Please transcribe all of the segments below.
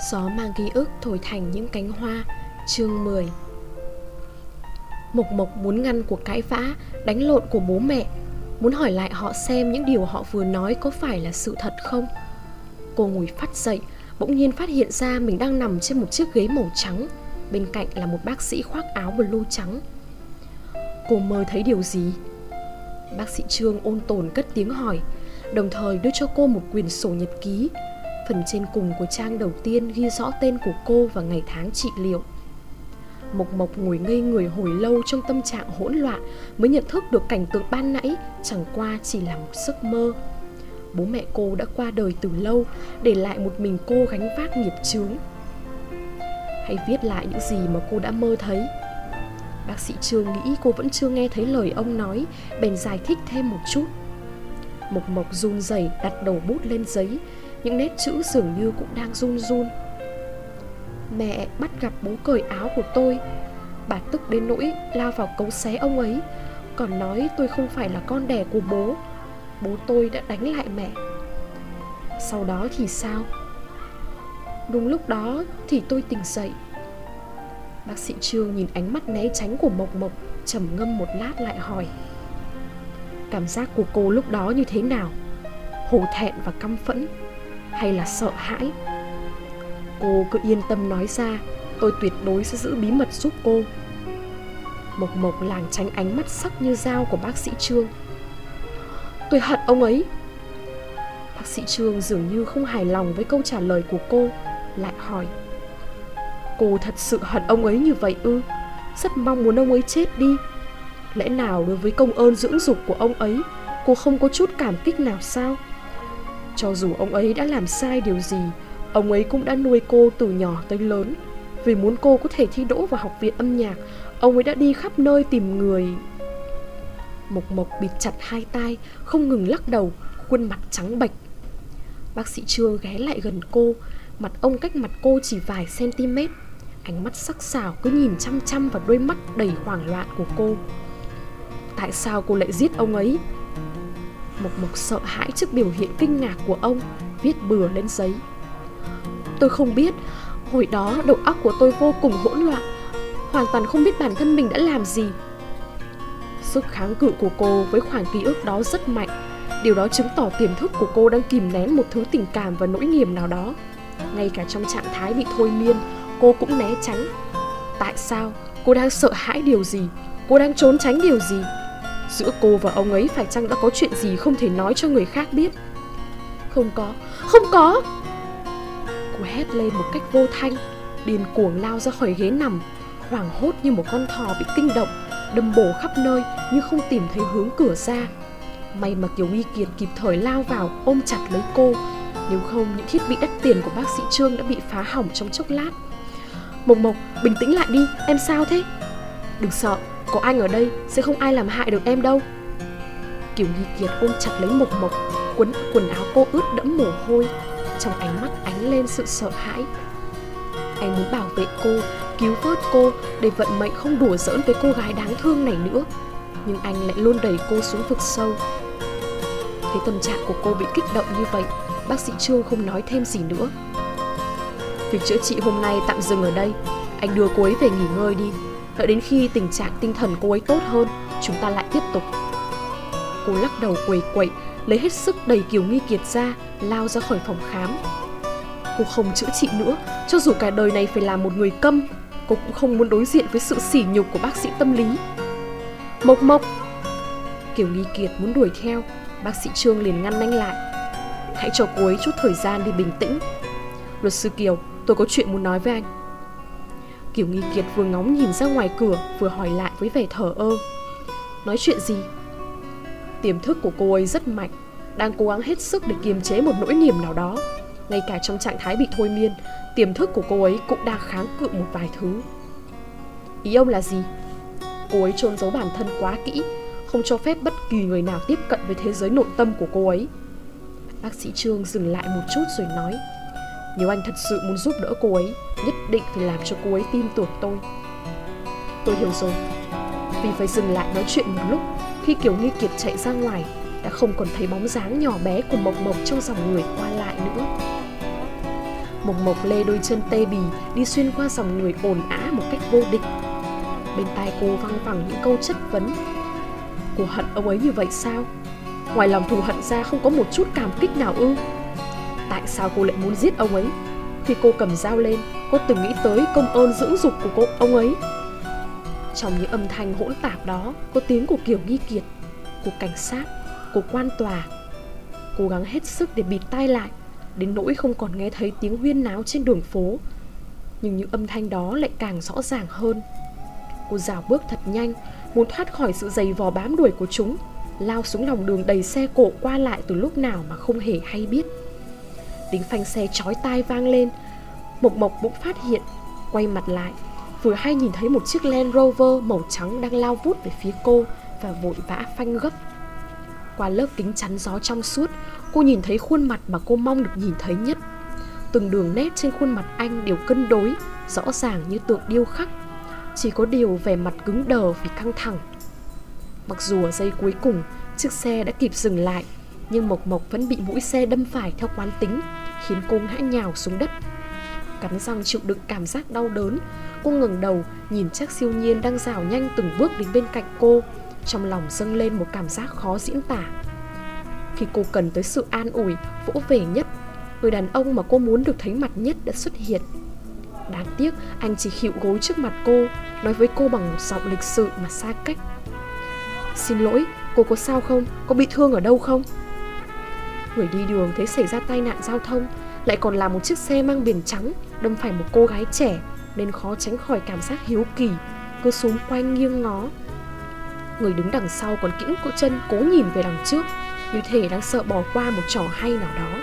Gió mang ký ức thổi thành những cánh hoa. Chương 10 Mộc Mộc muốn ngăn cuộc cãi vã, Đánh lộn của bố mẹ. Muốn hỏi lại họ xem những điều họ vừa nói Có phải là sự thật không? Cô ngồi phát dậy, Bỗng nhiên phát hiện ra mình đang nằm trên một chiếc ghế màu trắng. Bên cạnh là một bác sĩ khoác áo blue trắng. Cô mơ thấy điều gì? Bác sĩ Trương ôn tồn cất tiếng hỏi, Đồng thời đưa cho cô một quyển sổ nhật ký. Phần trên cùng của trang đầu tiên ghi rõ tên của cô và ngày tháng trị liệu. Mộc Mộc ngồi ngây người hồi lâu trong tâm trạng hỗn loạn Mới nhận thức được cảnh tượng ban nãy, chẳng qua chỉ là một giấc mơ. Bố mẹ cô đã qua đời từ lâu, Để lại một mình cô gánh vác nghiệp chướng. Hãy viết lại những gì mà cô đã mơ thấy. Bác sĩ Trương nghĩ cô vẫn chưa nghe thấy lời ông nói, Bèn giải thích thêm một chút. Mộc Mộc run rẩy đặt đầu bút lên giấy những nét chữ dường như cũng đang run run. Mẹ bắt gặp bố cởi áo của tôi. Bà tức đến nỗi lao vào cấu xé ông ấy, Còn nói tôi không phải là con đẻ của bố. Bố tôi đã đánh lại mẹ. Sau đó thì sao? Đúng lúc đó thì tôi tỉnh dậy. Bác sĩ Trương nhìn ánh mắt né tránh của Mộc Mộc, trầm ngâm một lát lại hỏi, Cảm giác của cô lúc đó như thế nào? Hổ thẹn và căm phẫn. Hay là sợ hãi? Cô cứ yên tâm nói ra, Tôi tuyệt đối sẽ giữ bí mật giúp cô. Mộc Mộc làng tránh ánh mắt sắc như dao của bác sĩ Trương. Tôi hận ông ấy. Bác sĩ Trương dường như không hài lòng với câu trả lời của cô, Lại hỏi. Cô thật sự hận ông ấy như vậy ư? Rất mong muốn ông ấy chết đi. Lẽ nào đối với công ơn dưỡng dục của ông ấy, Cô không có chút cảm kích nào sao? Cho dù ông ấy đã làm sai điều gì, Ông ấy cũng đã nuôi cô từ nhỏ tới lớn. Vì muốn cô có thể thi đỗ vào học viện âm nhạc, Ông ấy đã đi khắp nơi tìm người. Mộc Mộc bịt chặt hai tay Không ngừng lắc đầu, Khuôn mặt trắng bệch. Bác sĩ Trương ghé lại gần cô, Mặt ông cách mặt cô chỉ vài cm Ánh mắt sắc sảo cứ nhìn chăm chăm vào đôi mắt đầy hoảng loạn của cô. Tại sao cô lại giết ông ấy? Mộc Mộc sợ hãi trước biểu hiện kinh ngạc của ông, Viết bừa lên giấy Tôi không biết, Hồi đó đầu óc của tôi vô cùng hỗn loạn, Hoàn toàn không biết bản thân mình đã làm gì Sức kháng cự của cô với khoảng ký ức đó rất mạnh, Điều đó chứng tỏ tiềm thức của cô đang kìm nén một thứ tình cảm và nỗi niềm nào đó Ngay cả trong trạng thái bị thôi miên, Cô cũng né tránh Tại sao? Cô đang sợ hãi điều gì? Cô đang trốn tránh điều gì? Giữa cô và ông ấy phải chăng đã có chuyện gì không thể nói cho người khác biết? Không có, không có Cô hét lên một cách vô thanh Điên cuồng lao ra khỏi ghế nằm Hoảng hốt như một con thỏ bị kinh động Đâm bổ khắp nơi nhưng không tìm thấy hướng cửa ra May mà Kiều Nghi Kiệt kịp thời lao vào ôm chặt lấy cô Nếu không những thiết bị đắt tiền của bác sĩ Trương đã bị phá hỏng trong chốc lát Mộc Mộc, bình tĩnh lại đi, em sao thế? Đừng sợ, có anh ở đây sẽ không ai làm hại được em đâu. Kiều Nghi Kiệt ôm chặt lấy Mộc Mộc Quấn quần áo cô ướt đẫm mồ hôi. Trong ánh mắt ánh lên sự sợ hãi. Anh muốn bảo vệ cô, cứu vớt cô Để vận mệnh không đùa giỡn với cô gái đáng thương này nữa. Nhưng anh lại luôn đẩy cô xuống vực sâu. Thấy tâm trạng của cô bị kích động như vậy Bác sĩ Trương không nói thêm gì nữa. Việc chữa trị hôm nay tạm dừng ở đây. Anh đưa cô ấy về nghỉ ngơi đi. Đợi đến khi tình trạng tinh thần cô ấy tốt hơn, Chúng ta lại tiếp tục. Cô lắc đầu quầy quậy, Lấy hết sức đầy Kiều Nghi Kiệt ra, Lao ra khỏi phòng khám. Cô không chữa trị nữa, Cho dù cả đời này phải là một người câm, Cô cũng không muốn đối diện với sự sỉ nhục của bác sĩ tâm lý. Mộc mộc! Kiều Nghi Kiệt muốn đuổi theo, Bác sĩ Trương liền ngăn anh lại. Hãy cho cô ấy chút thời gian để bình tĩnh. Luật sư Kiều, Tôi có chuyện muốn nói với anh. Tiểu Nghi Kiệt vừa ngóng nhìn ra ngoài cửa, Vừa hỏi lại với vẻ thở ơ. Nói chuyện gì? Tiềm thức của cô ấy rất mạnh, Đang cố gắng hết sức để kiềm chế một nỗi niềm nào đó. Ngay cả trong trạng thái bị thôi miên, Tiềm thức của cô ấy cũng đang kháng cự một vài thứ. Ý ông là gì? Cô ấy trôn giấu bản thân quá kỹ, Không cho phép bất kỳ người nào tiếp cận với thế giới nội tâm của cô ấy. Bác sĩ Trương dừng lại một chút rồi nói nếu anh thật sự muốn giúp đỡ cô ấy, Nhất định phải làm cho cô ấy tin tưởng tôi. Tôi hiểu rồi. Vì phải dừng lại nói chuyện một lúc, Khi Kiều Nghi Kiệt chạy ra ngoài, Đã không còn thấy bóng dáng nhỏ bé của Mộc Mộc trong dòng người qua lại nữa. Mộc Mộc lê đôi chân tê bì, đi xuyên qua dòng người ồn ã một cách vô định Bên tai cô văng vẳng những câu chất vấn. Cô hận ông ấy như vậy sao? Ngoài lòng thù hận ra không có một chút cảm kích nào ư? Tại sao cô lại muốn giết ông ấy? Khi cô cầm dao lên, Cô từng nghĩ tới công ơn dưỡng dục của cô, ông ấy. Trong những âm thanh hỗn tạp đó, Có tiếng của Kiều Nghi Kiệt, Của cảnh sát, Của quan tòa. Cố gắng hết sức để bịt tai lại, Đến nỗi không còn nghe thấy tiếng huyên náo trên đường phố. Nhưng những âm thanh đó lại càng rõ ràng hơn. Cô rào bước thật nhanh, Muốn thoát khỏi sự giày vò bám đuổi của chúng, Lao xuống lòng đường đầy xe cộ qua lại từ lúc nào mà không hề hay biết. Tiếng phanh xe chói tai vang lên. Mộc Mộc bỗng phát hiện, Quay mặt lại, Vừa hay nhìn thấy một chiếc Land Rover màu trắng đang lao vút về phía cô Và vội vã phanh gấp. Qua lớp kính chắn gió trong suốt, Cô nhìn thấy khuôn mặt mà cô mong được nhìn thấy nhất. Từng đường nét trên khuôn mặt anh đều cân đối, Rõ ràng như tượng điêu khắc. Chỉ có điều vẻ mặt cứng đờ vì căng thẳng. Mặc dù ở giây cuối cùng, Chiếc xe đã kịp dừng lại nhưng Mộc Mộc vẫn bị mũi xe đâm phải theo quán tính Khiến cô ngã nhào xuống đất. Cắn răng chịu đựng cảm giác đau đớn Cô ngẩng đầu nhìn chắc siêu nhiên đang rào nhanh từng bước đến bên cạnh cô. Trong lòng dâng lên một cảm giác khó diễn tả. Khi cô cần tới sự an ủi, vỗ về nhất Người đàn ông mà cô muốn được thấy mặt nhất đã xuất hiện. Đáng tiếc anh chỉ khịu gối trước mặt cô Nói với cô bằng một giọng lịch sự mà xa cách. Xin lỗi, cô có sao không? Có bị thương ở đâu không? Người đi đường thấy xảy ra tai nạn giao thông, Lại còn là một chiếc xe mang biển trắng, Đâm phải một cô gái trẻ, Nên khó tránh khỏi cảm giác hiếu kỳ, Cứ xúm quanh nghiêng ngó. Người đứng đằng sau còn kĩng cỗ chân, Cố nhìn về đằng trước, Như thể đang sợ bỏ qua một trò hay nào đó.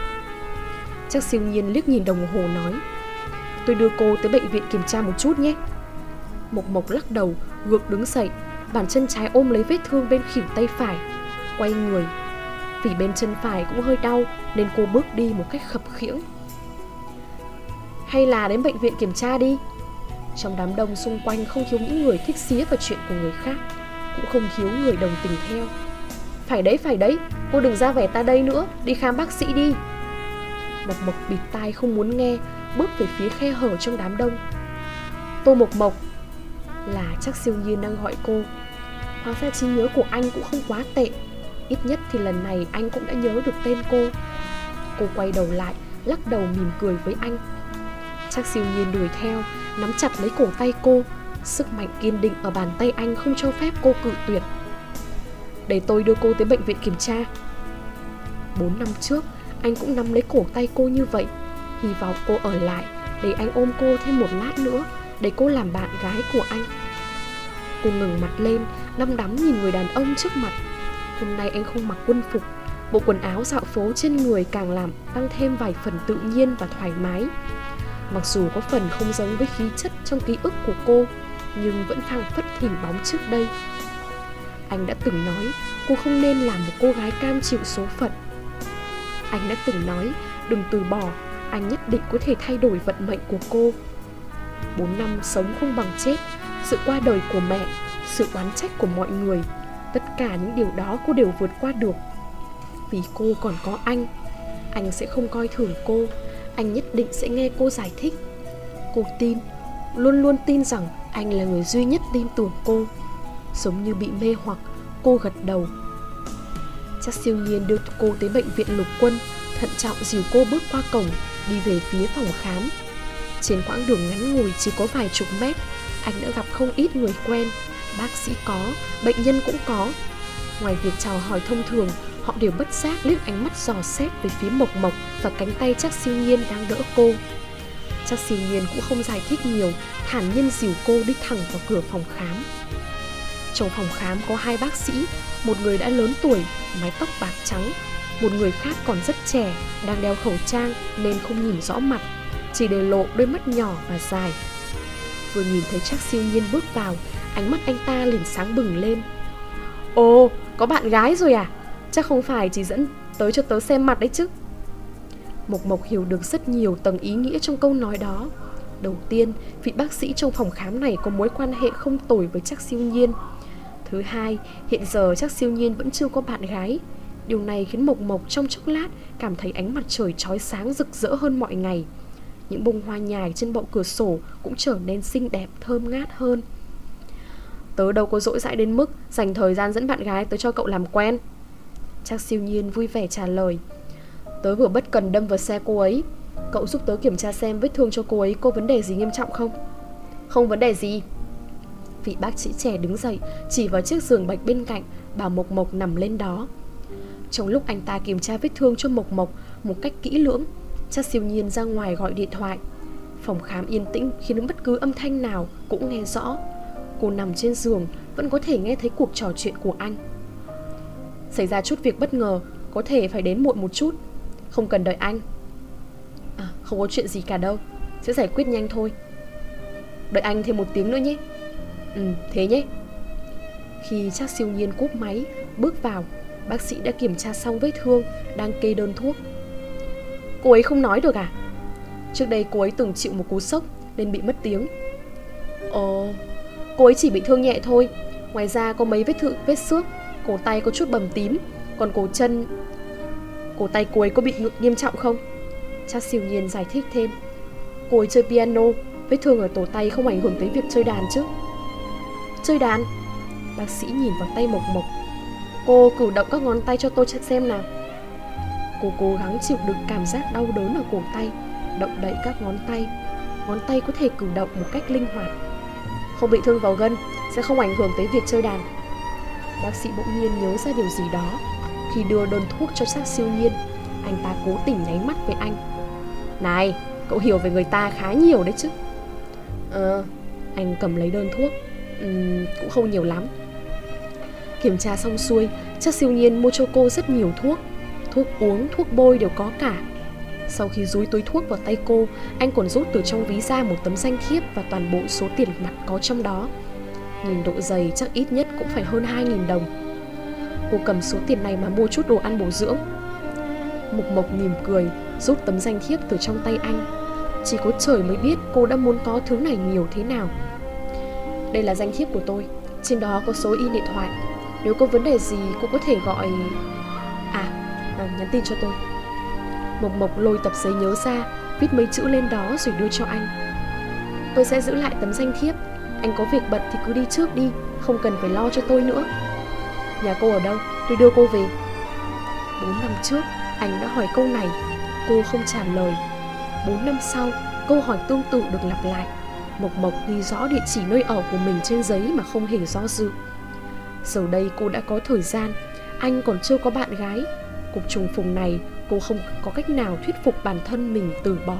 Chắc siêu nhiên liếc nhìn đồng hồ nói, Tôi đưa cô tới bệnh viện kiểm tra một chút nhé. Mộc Mộc lắc đầu, Gượng đứng dậy, Bàn chân trái ôm lấy vết thương bên khỉu tay phải, Quay người. Vì bên chân phải cũng hơi đau Nên cô bước đi một cách khập khiễng. Hay là đến bệnh viện kiểm tra đi. Trong đám đông xung quanh không thiếu những người thích xía vào chuyện của người khác Cũng không thiếu người đồng tình theo. Phải đấy, phải đấy Cô đừng ra vẻ ta đây nữa Đi khám bác sĩ đi. Mộc Mộc bịt tai không muốn nghe Bước về phía khe hở trong đám đông. Tô Mộc Mộc. Là chắc siêu nhiên đang gọi cô. Hóa ra trí nhớ của anh cũng không quá tệ. Ít nhất thì lần này anh cũng đã nhớ được tên cô. Cô quay đầu lại, Lắc đầu mỉm cười với anh. Chắc siêu nhiên đuổi theo, Nắm chặt lấy cổ tay cô. Sức mạnh kiên định ở bàn tay anh không cho phép cô cự tuyệt. Để tôi đưa cô tới bệnh viện kiểm tra. 4 năm trước, Anh cũng nắm lấy cổ tay cô như vậy. Hy vọng cô ở lại, Để anh ôm cô thêm một lát nữa, Để cô làm bạn gái của anh. Cô ngừng mặt lên, Đăm đắm nhìn người đàn ông trước mặt. Hôm nay anh không mặc quân phục. Bộ quần áo dạo phố trên người càng làm tăng thêm vài phần tự nhiên và thoải mái. Mặc dù có phần không giống với khí chất trong ký ức của cô, Nhưng vẫn phang phất hình bóng trước đây. Anh đã từng nói, cô không nên làm một cô gái cam chịu số phận. Anh đã từng nói, đừng từ bỏ, Anh nhất định có thể thay đổi vận mệnh của cô. Bốn năm sống không bằng chết, Sự qua đời của mẹ, sự oán trách của mọi người tất cả những điều đó cô đều vượt qua được. Vì cô còn có anh anh sẽ không coi thường cô, anh nhất định sẽ nghe cô giải thích. Cô tin, luôn luôn tin rằng anh là người duy nhất tin tưởng cô. Giống như bị mê hoặc, cô gật đầu. Chắc siêu nhiên đưa cô tới bệnh viện lục quân, thận trọng dìu cô bước qua cổng, đi về phía phòng khám. Trên quãng đường ngắn ngủi chỉ có vài chục mét, anh đã gặp không ít người quen. Bác sĩ có, bệnh nhân cũng có Ngoài việc chào hỏi thông thường Họ đều bất giác liếc ánh mắt dò xét về phía Mộc Mộc và cánh tay chắc siêu nhiên đang đỡ cô. Chắc siêu nhiên cũng không giải thích nhiều, thản nhiên dìu cô đi thẳng vào cửa phòng khám. Trong phòng khám có hai bác sĩ, một người đã lớn tuổi, mái tóc bạc trắng, một người khác còn rất trẻ, đang đeo khẩu trang nên không nhìn rõ mặt, chỉ để lộ đôi mắt nhỏ và dài. Vừa nhìn thấy chắc siêu nhiên bước vào, Ánh mắt anh ta liền sáng bừng lên. Ồ, có bạn gái rồi à? Chắc không phải chỉ dẫn tới cho tớ xem mặt đấy chứ. Mộc Mộc hiểu được rất nhiều tầng ý nghĩa trong câu nói đó. Đầu tiên, vị bác sĩ trong phòng khám này có mối quan hệ không tồi với chắc siêu nhiên. Thứ hai, hiện giờ chắc siêu nhiên vẫn chưa có bạn gái. Điều này khiến Mộc Mộc trong chốc lát cảm thấy ánh mặt trời trói sáng rực rỡ hơn mọi ngày. Những bông hoa nhài trên bậu cửa sổ Cũng trở nên xinh đẹp thơm ngát hơn. Tớ đâu có dỗi dãi đến mức Dành thời gian dẫn bạn gái tới cho cậu làm quen. Chắc siêu nhiên vui vẻ trả lời. Tớ vừa bất cần đâm vào xe cô ấy. Cậu giúp tớ kiểm tra xem vết thương cho cô ấy có vấn đề gì nghiêm trọng không? Không vấn đề gì. Vị bác sĩ trẻ đứng dậy, Chỉ vào chiếc giường bạch bên cạnh, Bảo Mộc Mộc nằm lên đó. Trong lúc anh ta kiểm tra vết thương cho Mộc Mộc Một cách kỹ lưỡng, Chắc siêu nhiên ra ngoài gọi điện thoại. Phòng khám yên tĩnh, khiến bất cứ âm thanh nào cũng nghe rõ. Cô nằm trên giường, Vẫn có thể nghe thấy cuộc trò chuyện của anh. Xảy ra chút việc bất ngờ, Có thể phải đến muộn một chút. Không cần đợi anh. À không có chuyện gì cả đâu. Sẽ giải quyết nhanh thôi. Đợi anh thêm một tiếng nữa nhé. Ừ thế nhé. Khi chắc siêu nhiên cúp máy, Bước vào, Bác sĩ đã kiểm tra xong vết thương Đang kê đơn thuốc. Cô ấy không nói được à? Trước đây cô ấy từng chịu một cú sốc Nên bị mất tiếng. Ồ Cô ấy chỉ bị thương nhẹ thôi. Ngoài ra có mấy vết thương vết xước, Cổ tay có chút bầm tím. Còn cổ chân, Cổ tay cô ấy có bị ngực nghiêm trọng không? Cha siêu nhiên giải thích thêm. Cô ấy chơi piano, Vết thương ở tổ tay không ảnh hưởng tới việc chơi đàn chứ. Chơi đàn? Bác sĩ nhìn vào tay Mộc Mộc. Cô cử động các ngón tay cho tôi xem nào. Cô cố gắng chịu đựng cảm giác đau đớn ở cổ tay, Động đậy các ngón tay. Ngón tay có thể cử động một cách linh hoạt. Không bị thương vào gân Sẽ không ảnh hưởng tới việc chơi đàn. Bác sĩ bỗng nhiên nhớ ra điều gì đó. Khi đưa đơn thuốc cho xác siêu nhiên Anh ta cố tình nháy mắt với anh. Này, cậu hiểu về người ta khá nhiều đấy chứ? Ờ, anh cầm lấy đơn thuốc. Uhm, Cũng không nhiều lắm. Kiểm tra xong xuôi Chắc siêu nhiên mua cho cô rất nhiều thuốc. Thuốc uống, thuốc bôi đều có cả. Sau khi dúi túi thuốc vào tay cô Anh còn rút từ trong ví ra một tấm danh thiếp Và toàn bộ số tiền mặt có trong đó. Nhìn độ dày chắc ít nhất cũng phải hơn 2.000 đồng. Cô cầm số tiền này mà mua chút đồ ăn bổ dưỡng. Mục Mộc mỉm cười Rút tấm danh thiếp từ trong tay anh. Chỉ có trời mới biết cô đã muốn có thứ này nhiều thế nào. Đây là danh thiếp của tôi. Trên đó có số y điện thoại. Nếu có vấn đề gì cô có thể gọi À, à nhắn tin cho tôi. Mộc Mộc lôi tập giấy nhớ ra, Viết mấy chữ lên đó rồi đưa cho anh. Tôi sẽ giữ lại tấm danh thiếp. Anh có việc bận thì cứ đi trước đi, Không cần phải lo cho tôi nữa. Nhà cô ở đâu? Tôi đưa cô về. 4 năm trước, anh đã hỏi câu này. Cô không trả lời. 4 năm sau, Câu hỏi tương tự được lặp lại. Mộc Mộc ghi rõ địa chỉ nơi ở của mình trên giấy mà không hề do dự. Giờ đây cô đã có thời gian. Anh còn chưa có bạn gái. Cuộc trùng phùng này cô không có cách nào thuyết phục bản thân mình từ bỏ.